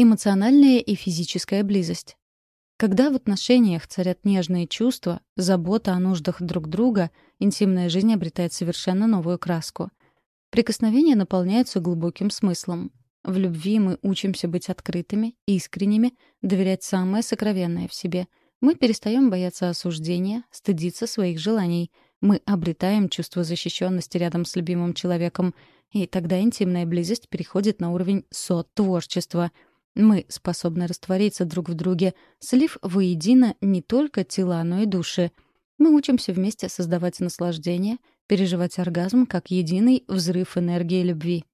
Эмоциональная и физическая близость. Когда в отношениях царят нежные чувства, забота о нуждах друг друга, интимная жизнь обретает совершенно новую краску. Прикосновения наполняются глубоким смыслом. В любви мы учимся быть открытыми, искренними, доверять самое сокровенное в себе. Мы перестаем бояться осуждения, стыдиться своих желаний. Мы обретаем чувство защищенности рядом с любимым человеком. И тогда интимная близость переходит на уровень сот-творчества — мы способны раствориться друг в друге, слив воедино не только тела, но и души. Мы учимся вместе создавать наслаждение, переживать оргазм как единый взрыв энергии любви.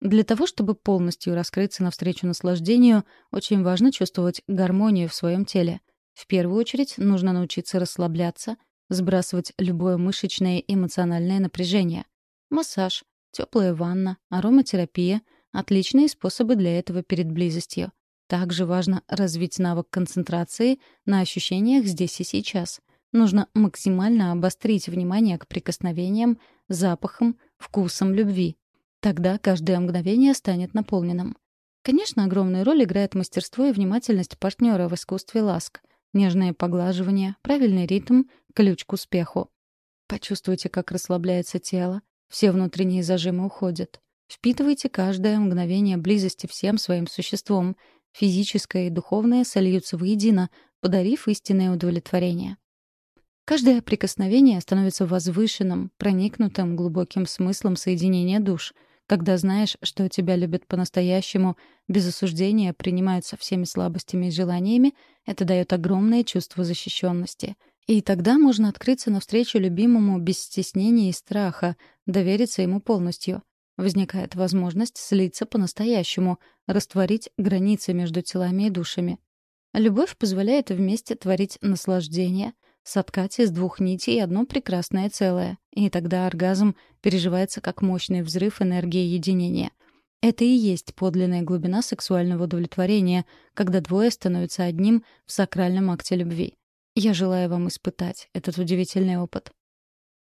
Для того, чтобы полностью раскрыться навстречу наслаждению, очень важно чувствовать гармонию в своем теле. В первую очередь нужно научиться расслабляться, сбрасывать любое мышечное и эмоциональное напряжение. Массаж, теплая ванна, ароматерапия — Отличные способы для этого перед близостью. Также важно развить навык концентрации на ощущениях здесь и сейчас. Нужно максимально обострить внимание к прикосновениям, запахам, вкусам любви. Тогда каждое мгновение станет наполненным. Конечно, огромную роль играет мастерство и внимательность партнера в искусстве ласк. Нежное поглаживание, правильный ритм — ключ к успеху. Почувствуйте, как расслабляется тело, все внутренние зажимы уходят. Впитывайте каждое мгновение близости всем своим существом. Физическое и духовное сольются воедино, подарив истинное удовлетворение. Каждое прикосновение становится возвышенным, проникнутым глубоким смыслом соединения душ. Когда знаешь, что тебя любят по-настоящему, без осуждения принимают со всеми слабостями и желаниями, это дает огромное чувство защищенности. И тогда можно открыться навстречу любимому без стеснения и страха, довериться ему полностью — возникает возможность слиться по-настоящему, растворить границы между телами и душами. Любовь позволяет вместе творить наслаждение, соткать из двух нитей одно прекрасное целое, и тогда оргазм переживается как мощный взрыв энергии единения. Это и есть подлинная глубина сексуального удовлетворения, когда двое становятся одним в сакральном акте любви. Я желаю вам испытать этот удивительный опыт.